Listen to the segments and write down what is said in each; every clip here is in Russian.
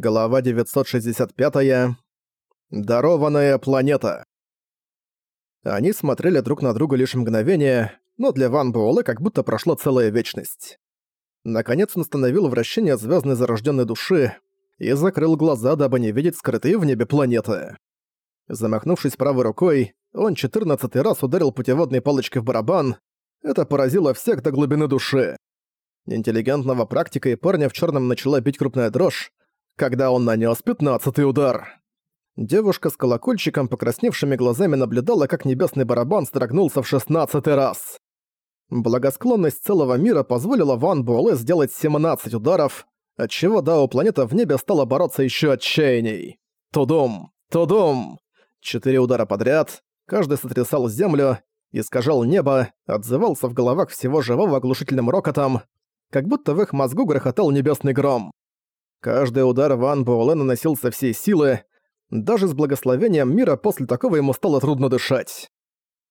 Глава 965. Дарованная планета. Они смотрели друг на друга лишь мгновение, но для Ван Буэлэ как будто прошла целая вечность. Наконец он остановил вращение звездной зарожденной души и закрыл глаза, дабы не видеть скрытые в небе планеты. Замахнувшись правой рукой, он четырнадцатый раз ударил путеводной палочкой в барабан. Это поразило всех до глубины души. Интеллигентного практика и парня в черном начала бить крупная дрожь, когда он нанес пятнадцатый удар. Девушка с колокольчиком, покрасневшими глазами, наблюдала, как небесный барабан строгнулся в шестнадцатый раз. Благосклонность целого мира позволила Ван Буэлэ сделать 17 ударов, отчего Дао планета в небе стала бороться еще отчаянней. Тудум! Тудум! Четыре удара подряд, каждый сотрясал землю, искажал небо, отзывался в головах всего живого оглушительным рокотом, как будто в их мозгу грохотал небесный гром. Каждый удар Ван Буэлэ наносил со всей силы, даже с благословением мира после такого ему стало трудно дышать.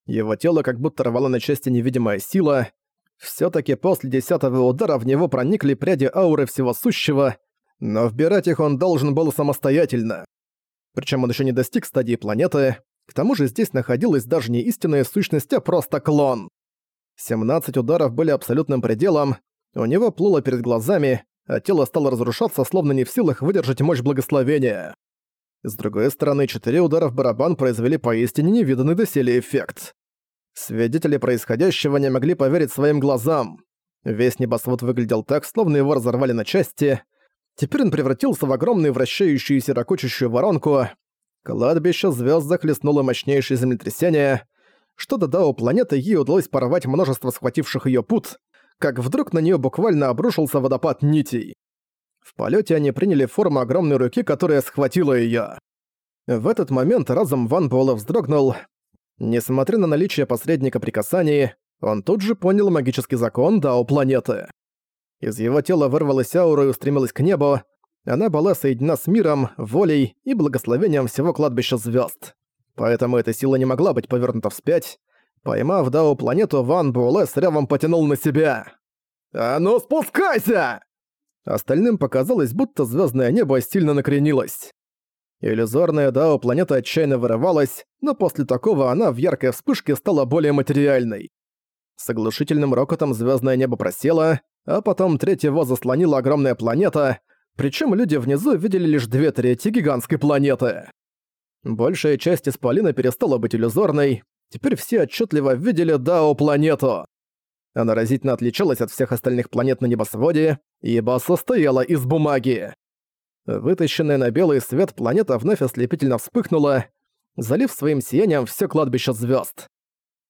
Его тело как будто рвало на части невидимая сила. все таки после десятого удара в него проникли пряди ауры всего сущего, но вбирать их он должен был самостоятельно. Причем он еще не достиг стадии планеты, к тому же здесь находилась даже не истинная сущность, а просто клон. 17 ударов были абсолютным пределом, у него плыло перед глазами, а тело стало разрушаться, словно не в силах выдержать мощь благословения. С другой стороны, четыре удара в барабан произвели поистине невиданный доселе эффект. Свидетели происходящего не могли поверить своим глазам. Весь небосвод выглядел так, словно его разорвали на части. Теперь он превратился в огромную вращающуюся ракочущую воронку. Кладбище звезд захлестнуло мощнейшее землетрясение. Что до Дао планеты, ей удалось порвать множество схвативших ее пут, как вдруг на нее буквально обрушился водопад нитей. В полете они приняли форму огромной руки, которая схватила ее. В этот момент разум Ван Буэлла вздрогнул. Несмотря на наличие посредника при касании, он тут же понял магический закон Дао планеты. Из его тела вырвалась аура и устремилась к небу. Она была соединена с миром, волей и благословением всего кладбища звезд. Поэтому эта сила не могла быть повернута вспять. Поймав Дао планету, Ван Буэлэ с рявом потянул на себя. «А ну спускайся!» Остальным показалось, будто звездное небо сильно накренилось. Иллюзорная Дао планета отчаянно вырывалась, но после такого она в яркой вспышке стала более материальной. С оглушительным рокотом звездное небо просело, а потом треть его заслонила огромная планета, причем люди внизу видели лишь две трети гигантской планеты. Большая часть Исполина перестала быть иллюзорной, Теперь все отчетливо видели Дао-планету. Она разительно отличалась от всех остальных планет на небосводе, ибо состояла из бумаги. Вытащенная на белый свет планета вновь ослепительно вспыхнула, залив своим сиянием все кладбище звезд.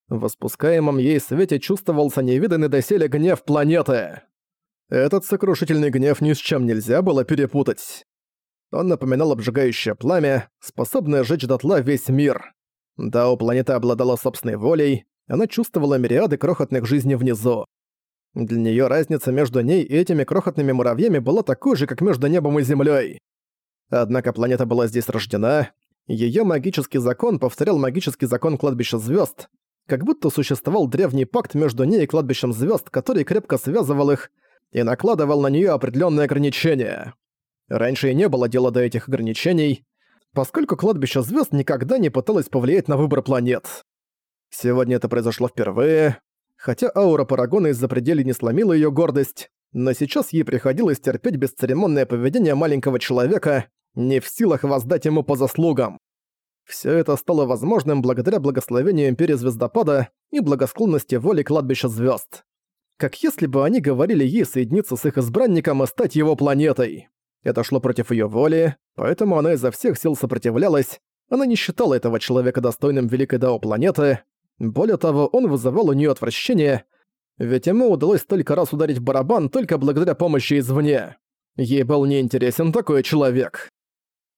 В испускаемом ей свете чувствовался невиданный доселе гнев планеты. Этот сокрушительный гнев ни с чем нельзя было перепутать. Он напоминал обжигающее пламя, способное сжечь дотла весь мир. Да, у планеты обладала собственной волей, она чувствовала мириады крохотных жизней внизу. Для неё разница между ней и этими крохотными муравьями была такой же, как между небом и землёй. Однако планета была здесь рождена, её магический закон повторял магический закон кладбища звёзд, как будто существовал древний пакт между ней и кладбищем звёзд, который крепко связывал их и накладывал на неё определённые ограничения. Раньше и не было дела до этих ограничений, поскольку кладбище звезд никогда не пыталось повлиять на выбор планет. Сегодня это произошло впервые, хотя аура Парагона из-за пределы не сломила ее гордость, но сейчас ей приходилось терпеть бесцеремонное поведение маленького человека, не в силах воздать ему по заслугам. Все это стало возможным благодаря благословению Империи Звездопада и благосклонности воли кладбища звезд. Как если бы они говорили ей соединиться с их избранником и стать его планетой. Это шло против ее воли, поэтому она изо всех сил сопротивлялась. Она не считала этого человека достойным великой Дао планеты. Более того, он вызывал у нее отвращение, ведь ему удалось столько раз ударить в барабан только благодаря помощи извне. Ей был неинтересен такой человек.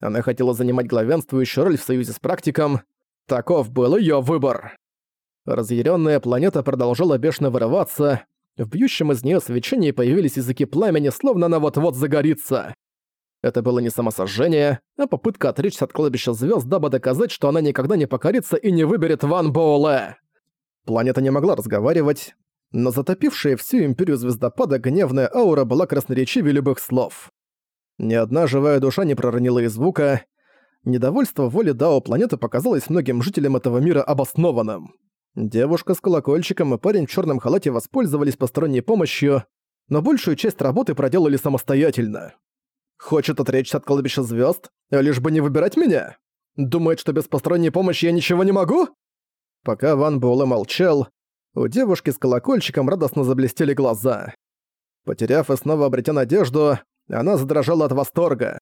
Она хотела занимать главенствующую роль в союзе с практиком. Таков был ее выбор. Разъяренная планета продолжала бешено вырываться. В бьющем из нее свечении появились языки пламени, словно она вот-вот загорится. Это было не самосожжение, а попытка отречься от кладбища звезд, дабы доказать, что она никогда не покорится и не выберет Ван Боуле. Планета не могла разговаривать, но затопившая всю империю звездопада гневная аура была красноречивее любых слов. Ни одна живая душа не проронила и звука. Недовольство воли Дао планеты показалось многим жителям этого мира обоснованным. Девушка с колокольчиком и парень в черном халате воспользовались посторонней помощью, но большую часть работы проделали самостоятельно. Хочет отречься от кладбища звезд, лишь бы не выбирать меня? Думает, что без посторонней помощи я ничего не могу? Пока Ван Буэлэ молчал, у девушки с колокольчиком радостно заблестели глаза. Потеряв и снова обретя надежду, она задрожала от восторга.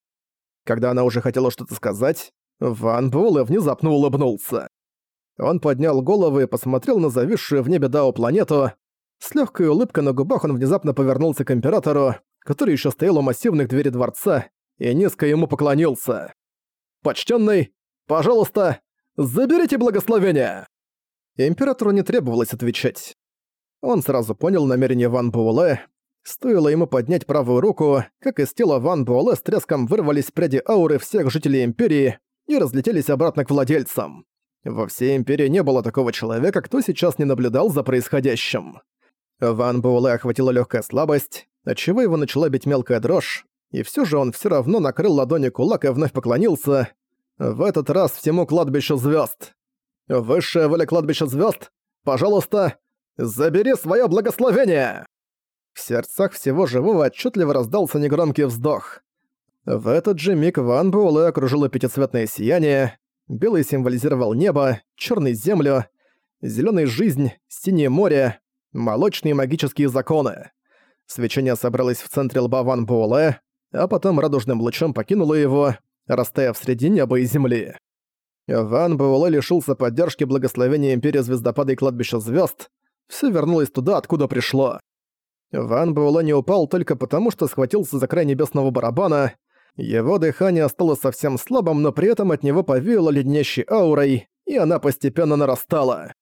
Когда она уже хотела что-то сказать, Ван Буэлэ внезапно улыбнулся. Он поднял голову и посмотрел на зависшую в небе Дао планету. С легкой улыбкой на губах он внезапно повернулся к Императору, который еще стоял у массивных дверей дворца, и низко ему поклонился. «Почтенный, пожалуйста, заберите благословение!» Императору не требовалось отвечать. Он сразу понял намерение Ван Буэлэ. Стоило ему поднять правую руку, как из тела Ван Буэлэ с треском вырвались пряди ауры всех жителей Империи и разлетелись обратно к владельцам. Во всей Империи не было такого человека, кто сейчас не наблюдал за происходящим. Ван Буэлэ охватила легкая слабость, отчего его начала бить мелкая дрожь, и все же он все равно накрыл ладони кулак и вновь поклонился. В этот раз всему кладбищу звезд. Высшая воля кладбища звезд, пожалуйста, забери свое благословение! В сердцах всего живого отчетливо раздался негромкий вздох. В этот же миг Ван Буэлэ окружило пятицветное сияние, белый символизировал небо, черный землю, зеленый жизнь, синее море, молочные магические законы. Свечение собралось в центре лба Ван Буэлэ, а потом радужным лучом покинуло его, растаяв среди неба и земли. Ван Буэлэ лишился поддержки благословения Империи Звездопада и Кладбища Звезд. Все вернулось туда, откуда пришло. Ван Буэлэ не упал только потому, что схватился за край небесного барабана. Его дыхание стало совсем слабым, но при этом от него повеяло леднящей аурой, и она постепенно нарастала.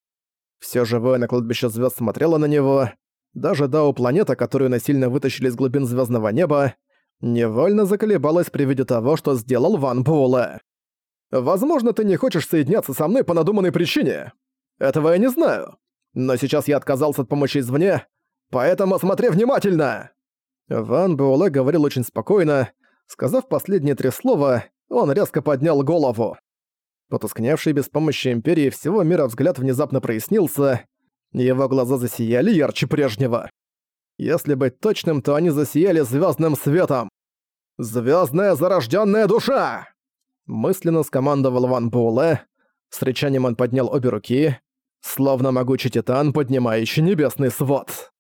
Все живое на кладбище звезд смотрело на него, даже Дау-планета, которую насильно вытащили из глубин звездного неба, невольно заколебалась при виде того, что сделал Ван Буэлэ. «Возможно, ты не хочешь соединяться со мной по надуманной причине. Этого я не знаю. Но сейчас я отказался от помощи извне, поэтому смотри внимательно!» Ван Буэлэ говорил очень спокойно. Сказав последние три слова, он резко поднял голову. Потускневший без помощи Империи всего мира взгляд внезапно прояснился, его глаза засияли ярче прежнего. Если быть точным, то они засияли звездным светом. Звездная зарожденная душа!» Мысленно скомандовал Ван Буэлэ. С речанием он поднял обе руки, словно могучий титан, поднимающий небесный свод.